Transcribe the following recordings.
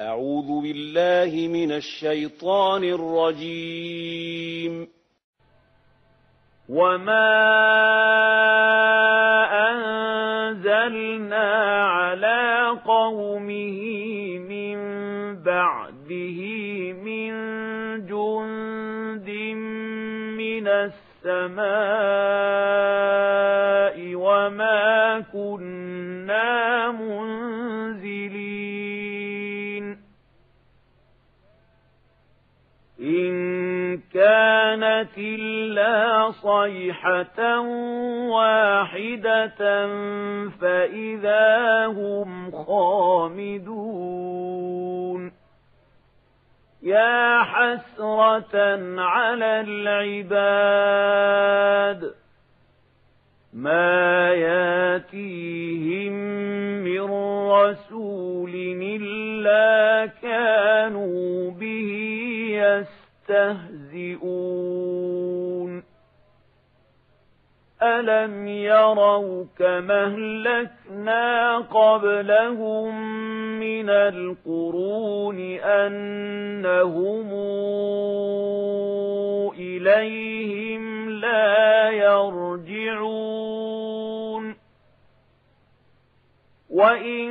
أعوذ بالله من الشيطان الرجيم. وما أنزلنا على قومه من بعده من جند من السماء وما كنا منزلين كانت إلا صيحة واحدة فإذا هم خامدون يا حسرة على العباد ما ياتيهم من رسول إلا كانوا به يستهزئون. ألم يروا كما اهلكنا قبلهم من القرون أنهم إليهم لا يرجعون. وإن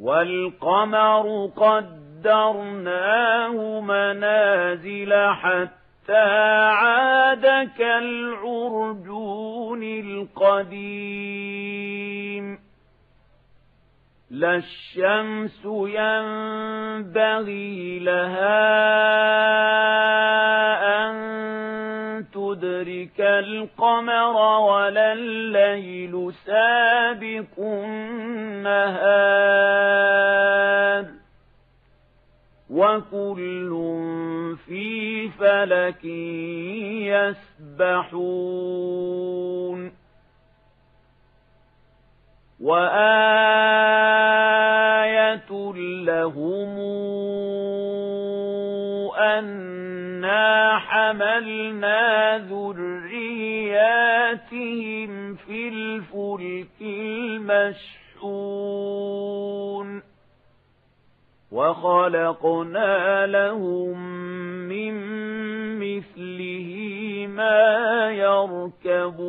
والقمر قدرناه منازل حتى عاد كالعرجون القديم لا الشمس ينبغي لها أن تدرك القمر ولا الليل سابق النهار وكل في فلك يسبحون وآية لهم أنا حملنا ذرياتهم في الفلك المشحون. وخلقنا لهم من مثله ما يركبون.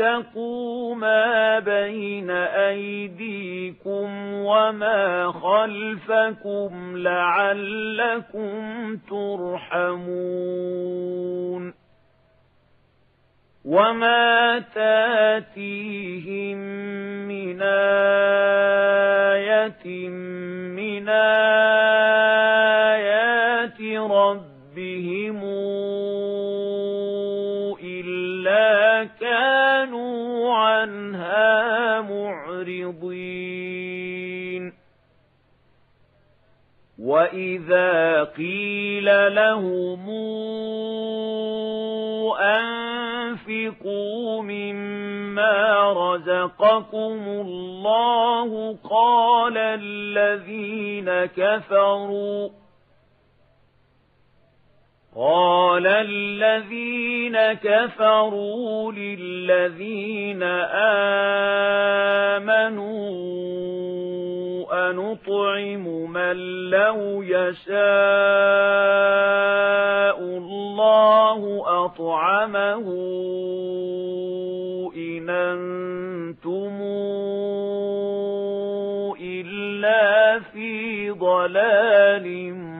اتقوا ما بين أيديكم وما خلفكم لعلكم ترحمون وما تاتيهم من آية من آيات وإذا قيل لهم أنفقوا مما رزقكم الله قال الذين كفروا قال الذين كفروا للذين آمنوا أنطعم من لو يشاء الله أطعمه إن أنتم إلا في ضلال مبين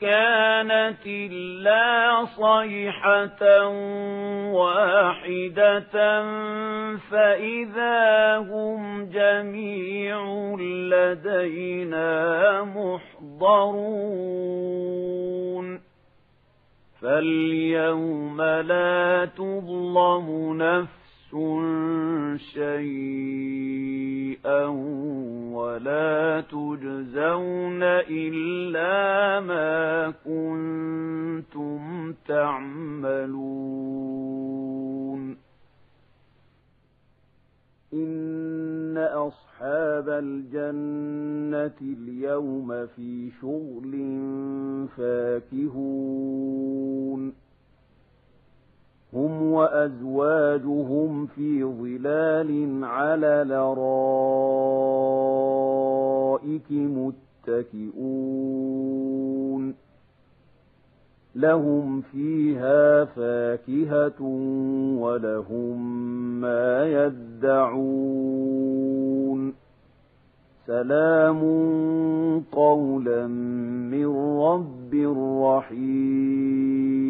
كانت إلا صيحة واحدة فإذا هم جميع لدينا محضرون. فاليوم لا تظلم نفس شيئا ولا تجزون إلا ما كنتم تعملون. إن أصحاب الجنة اليوم في شغل فاكهون. هم وأزواجهم في ظلال على لرائك متكئون. لهم فيها فاكهة ولهم ما يدعون. سلام قولا من رب رحيم.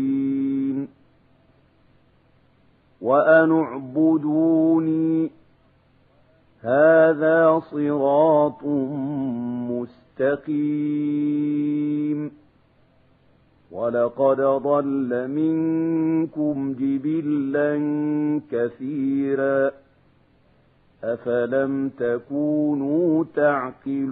وأن اعبدوني هذا صراط مستقيم ولقد ضل منكم جبلا كثيرا أفلم تكونوا تعقلون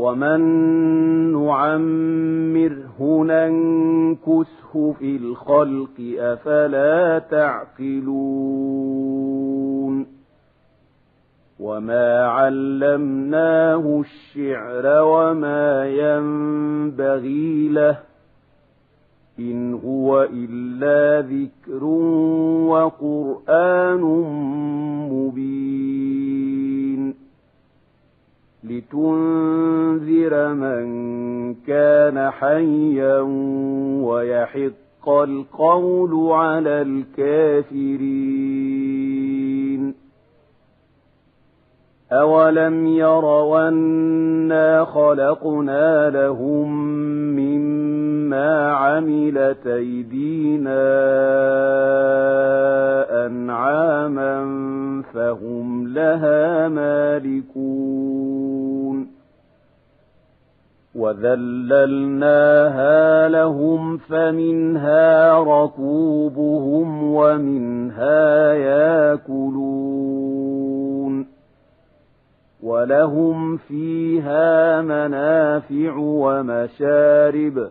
وَمَن نُّعَمِّرْهُ نَنكُسْهُ فِي الْخَلْقِ ۖ أَفَلَا تَعْقِلُونَ وَمَا عَلَّمْنَاهُ الشِّعْرَ وَمَا يَنبَغِي لَهُ إن هو إلا ذكر وقرآن مبين لتنذر من كان حيا ويحق القول على الكافرين. أولم يروا أنا خلقنا لهم مما عملت أيدينا أنعاما فهم لها مالكون وذللناها لهم فمنها ركوبهم ومنها ياكلون ولهم فيها منافع ومشارب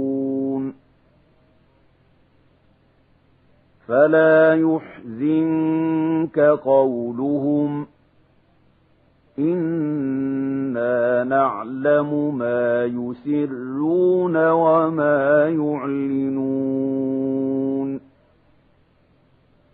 فلا يحزنك قولهم إنا نعلم ما يسرون وما يعلنون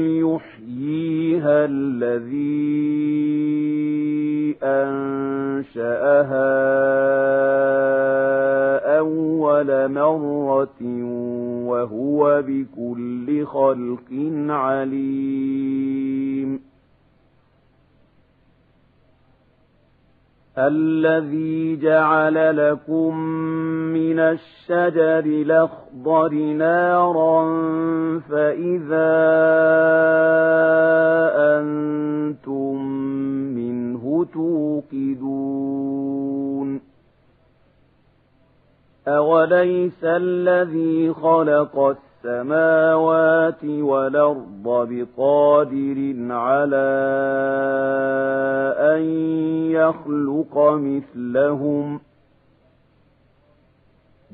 يحييها الذي أنشأها أول مرة وهو بكل خلق عليم. الذي جعل لكم من الشجر الأخضر نارا فإذا أنتم منه توقدون أوليس الذي خلق السماوات والأرض بقادر على أن يخلق مثلهم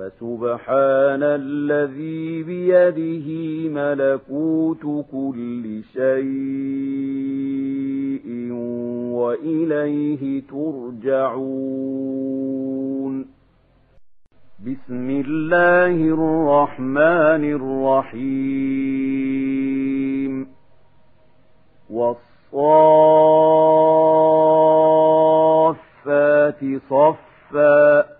فسبحان الذي بيده ملكوت كل شيء وإليه ترجعون. بسم الله الرحمن الرحيم. والصافات صفا.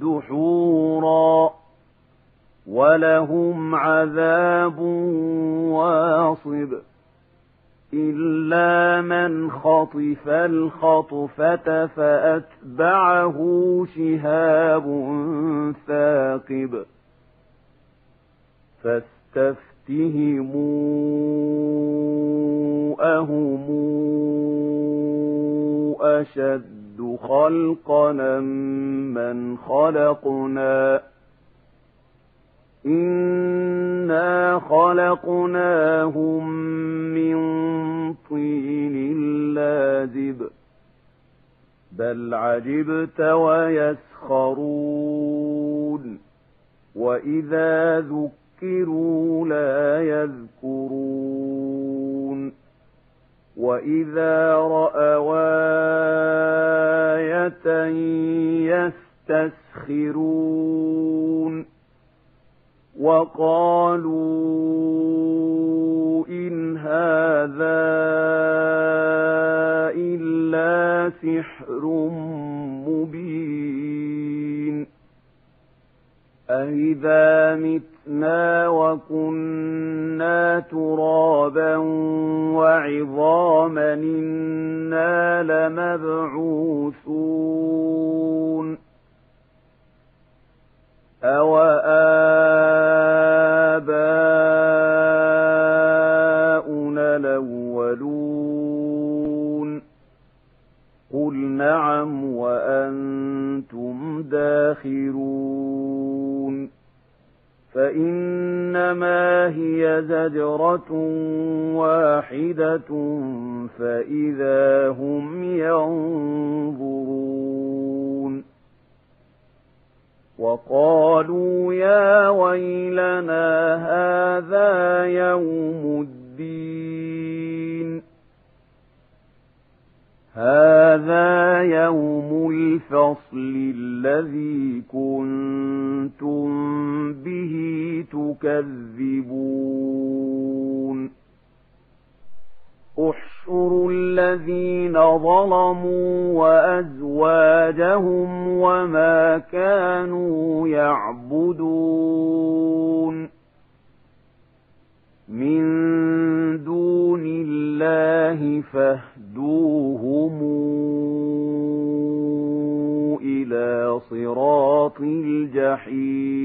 دحورا ولهم عذاب واصب إلا من خطف الخطفة فأتبعه شهاب ثاقب فاستفتهموا أهم أشد خلقنا من خلقنا. إنا خلقناهم من طين لازب. بل عجبت ويسخرون. وإذا ذكروا لا يذكرون. وإذا رأوا آية يستسخرون وقالوا إن هذا إلا سحر مبين أئذا متنا وكنا ترابا وعظاما إنا لمبعوثون أوآباؤنا الأولون قل نعم وأنتم داخرون فإنما هي زجرة واحدة فإذا هم ينظرون. وقالوا يا ويلنا هذا يوم الدين. هذا يوم الفصل الذي كنتم به تكذبون احشروا الذين ظلموا وأزواجهم وما كانوا يعبدون. من دون الله فاهدوهم إلى صراط الجحيم.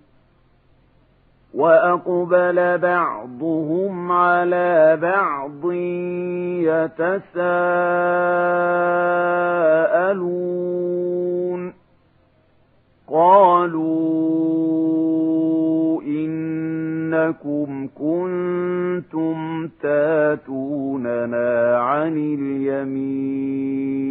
وأقبل بعضهم على بعض يتساءلون قالوا إنكم كنتم تاتوننا عن اليمين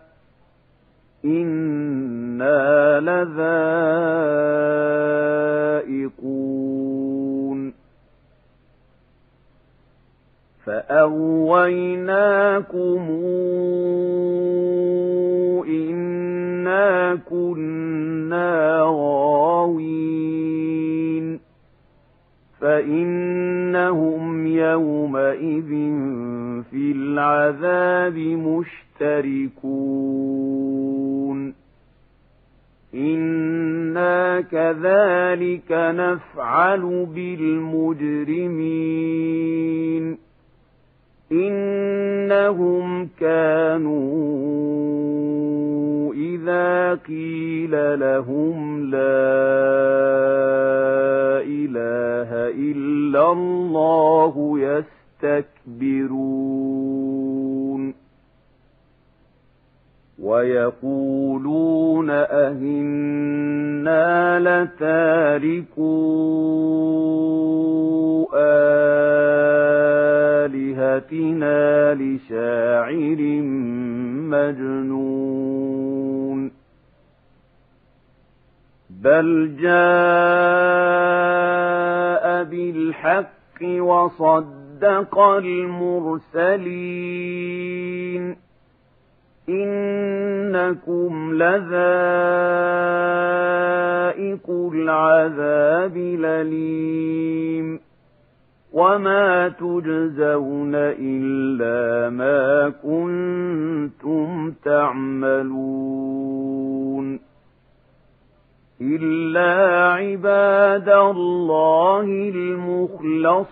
إنا لذائقون فأغويناكم إنا كنا غاوين فإنهم يومئذ في العذاب مشتركون إنا كذلك نفعل بالمجرمين إنهم كانوا إذا قيل لهم لا إله إلا الله يستكبرون ويقولون أهنا لتاركوا آلهتنا لشاعر مجنون بل جاء بالحق وصدق المرسلين إنكم لذائق العذاب لليم وما تجزون إلا ما كنتم تعملون. إلا عباد الله المخلصين.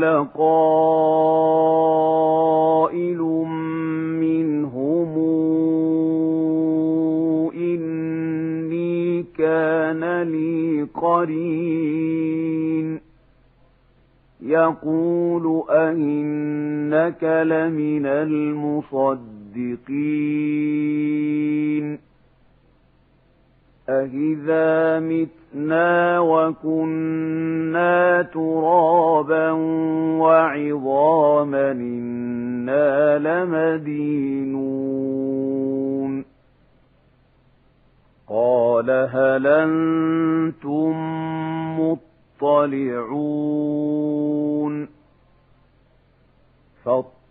قال قائل منهم إني كان لي قرين. يقول أئنك لمن المصدقين. أهذا متنا وكنا ترابا وعظاما إنا لمدينون قال هل أنتم مطلعون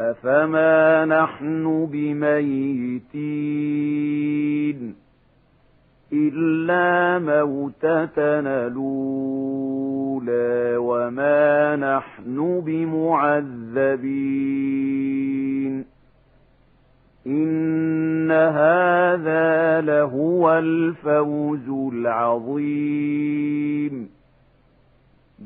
أفما نحن بميتين إلا موتتنا الأولى وما نحن بمعذبين إن هذا لهو الفوز العظيم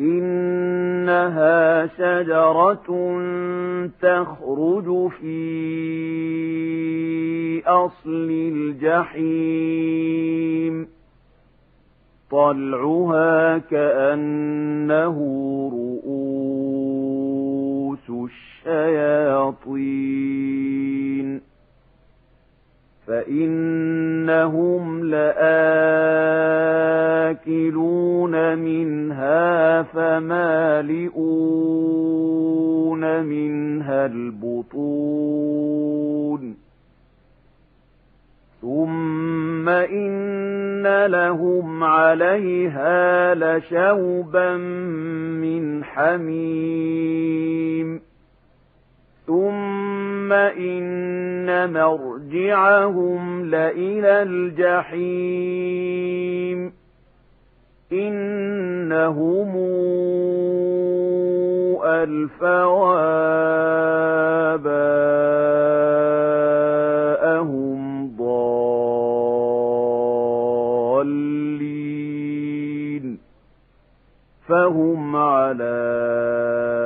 إنها شجرة تخرج في أصل الجحيم. طلعها كأنه رؤوس الشياطين. فإنهم لآكلون منها فمالئون منها البطون ثم إن لهم عليها لشوبا من حميم ثم إن مرجعهم لإلى الجحيم إنهم ألفوا آباءهم ضالين فهم على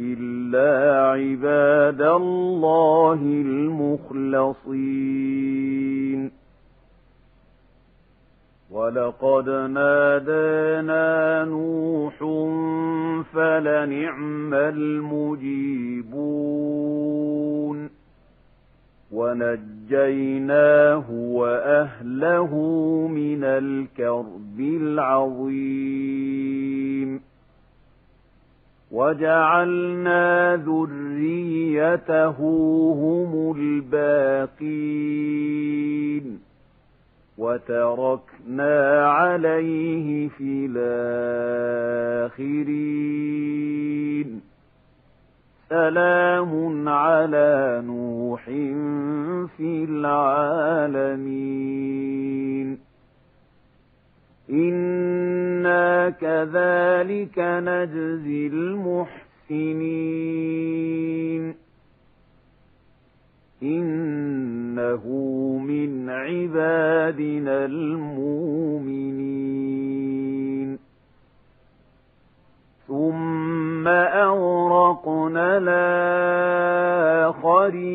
إلا عباد الله المخلصين. ولقد نادانا نوح فلنعم المجيبون. ونجيناه وأهله من الكرب العظيم. وجعلنا ذريته هم الباقين وتركنا عليه في الآخرين سلام على نوح في العالمين إنا كذلك نجزي المحسنين إنه من عبادنا المؤمنين ثم أغرقنا الآخرين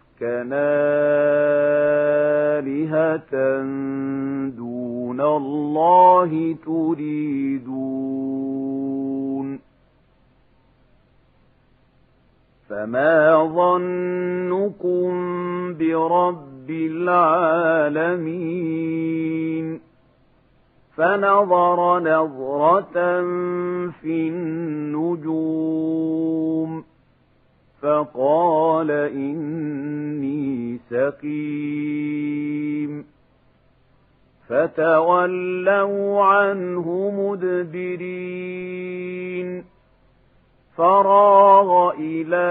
أهفكنا آلهة دون الله تريدون فما ظنكم برب رب العالمين فنظر نظرة في النجوم فقال إني سقيم. فتولوا عنه مدبرين. فراغ إلى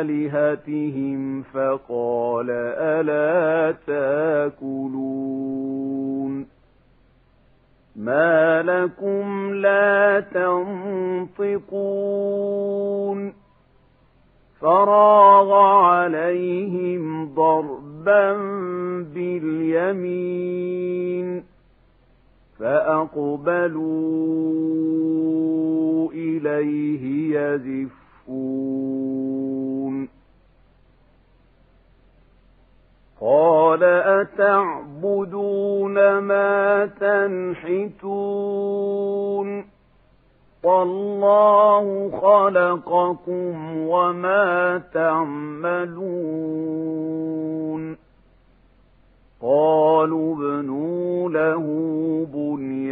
آلهتهم فقال ألا تأكلون. ما لكم لا تنطقون فراغ عليهم ضربا باليمين فأقبلوا إليه يزفون قال أتعبدون ما تنحتون والله خلقكم وما تعملون قالوا ابنوا له بنيانا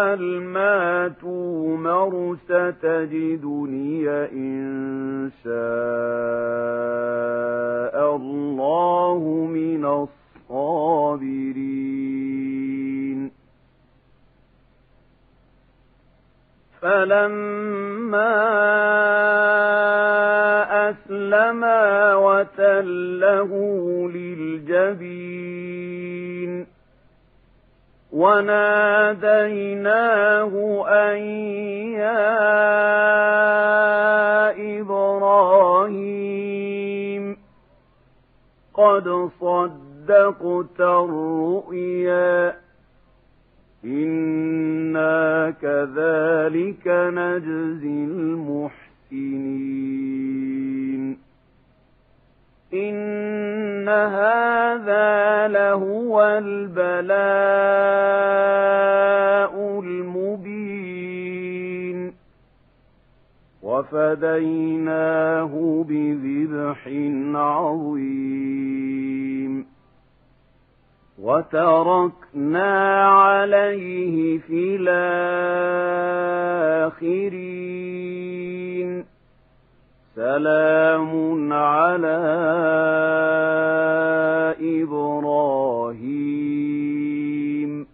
افعل ما تومر ستجدني إن شاء الله من الصابرين. فلما أسلما وتله للجبين وناديناه أن يا إبراهيم قد صدقت الرؤيا إنا كذلك نجزي المحسنين إن هذا لهو البلاء المبين وفديناه بذبح عظيم وتركنا عليه في الآخرين سلام على إبراهيم.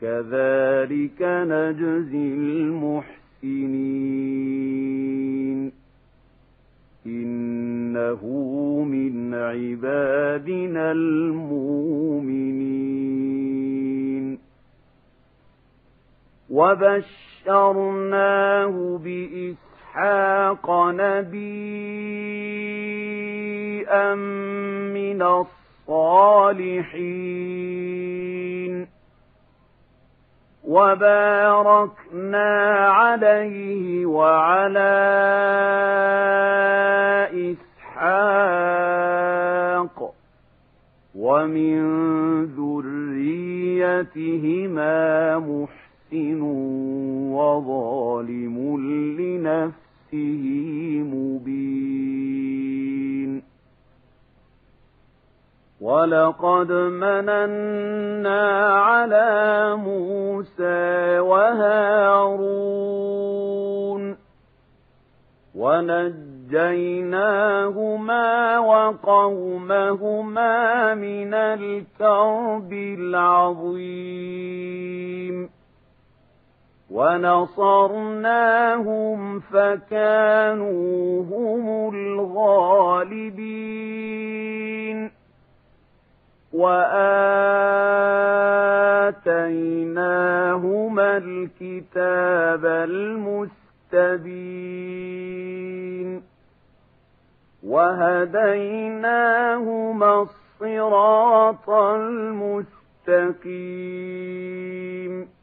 كذلك نجزي المحسنين. إنه من عبادنا المؤمنين. وبشرناه بإسحاق نبيا من الصالحين. وباركنا عليه وعلى إسحاق ومن ذريتهما محسن وظالم لنفسه. مبين. ولقد مننا على موسى وهارون ونجيناهما وقومهما من الكرب العظيم. ونصرناهم فكانوا هم الغالبين. وآتيناهما الكتاب المستبين. وهديناهما الصراط المستقيم.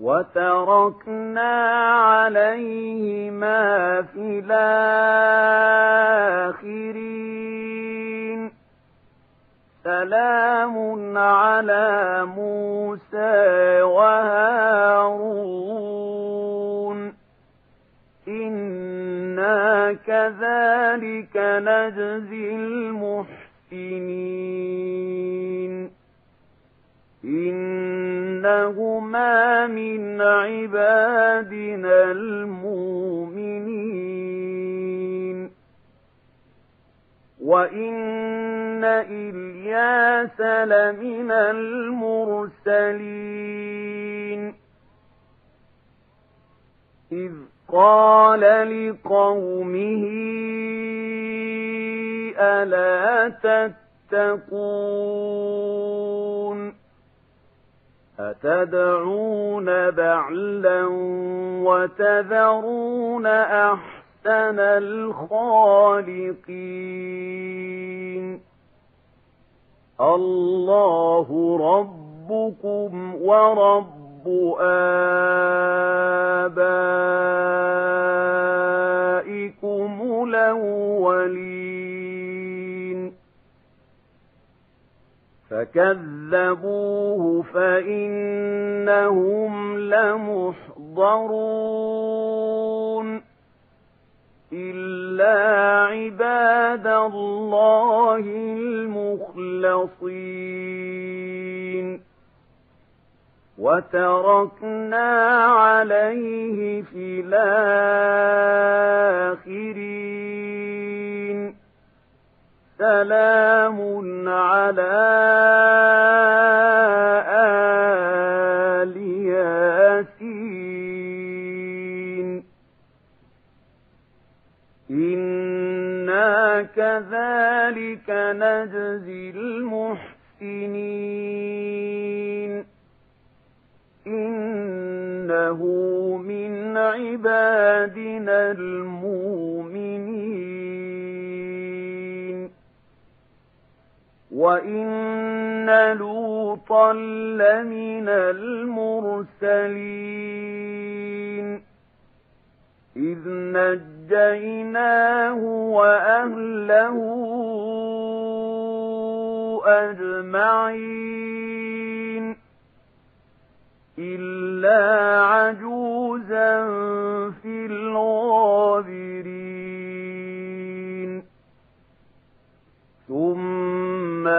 وتركنا عليهما في الآخرين سلام على موسى وهارون إنا كذلك نجزي المحسنين إنهما من عبادنا المؤمنين. وإن إلياس لمن المرسلين. إذ قال لقومه ألا تتقون؟ أتدعون بعلا وتذرون أحسن الخالقين الله ربكم ورب آبائكم الأولين فكذبوه فإنهم لمحضرون إلا عباد الله المخلصين وتركنا عليه في الآخرين سلام على آل ياسين. إنا كذلك نجزي المحسنين. إنه من عبادنا المؤمنين. وإن لوطا لمن المرسلين إذ نجيناه وأهله أجمعين إلا عجوزا في الغابرين ثم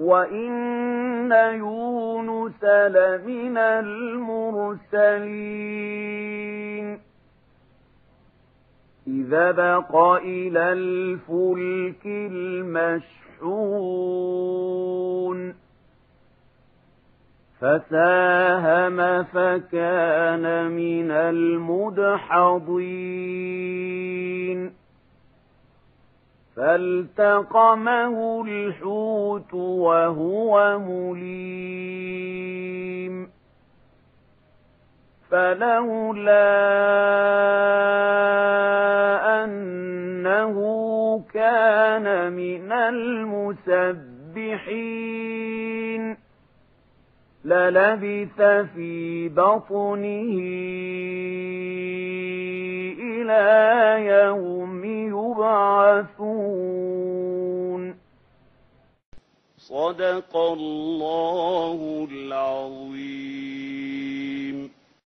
وإن يونس لمن المرسلين إذا بق إلى الفلك المشحون فساهم فكان من المدحضين فالتقمه الحوت وهو مليم فلولا أنه كان من المسبحين للبث في بطنه إلى يوم يبعثون. صدق الله العظيم.